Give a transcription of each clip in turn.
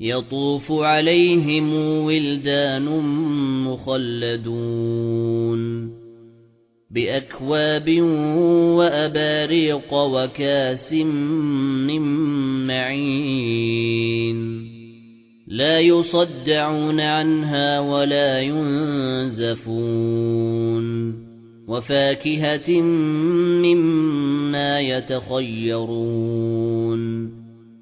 يطوف عليهم ولدان مخلدون بأكواب وأباريق وكأس من معين لا يصدعون عنها ولا ينزفون وفاكهة مما يتخيرون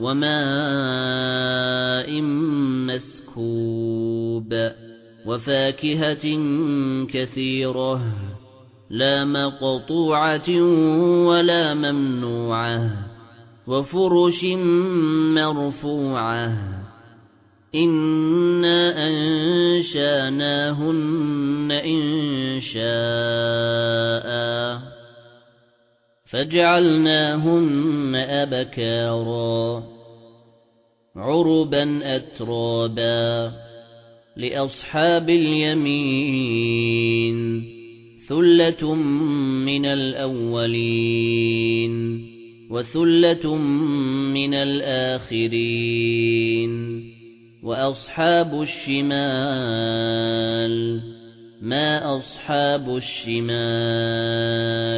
وماء مسكوب وفاكهة كثيرة لا مقطوعة ولا ممنوعة وفرش مرفوعة إنا أنشأناهن إن شاء فجعلناهن أبكارا عربا أترابا لأصحاب اليمين ثُلَّةٌ مِنَ الْأَوَّلِينَ وَثُلَّةٌ مِنَ الْآخِرِينَ وَأَصْحَابُ الشِّمَالِ مَا أَصْحَابُ الشِّمَالِ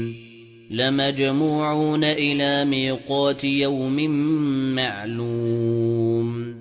لمجموعون إلى ميقات يوم معلوم.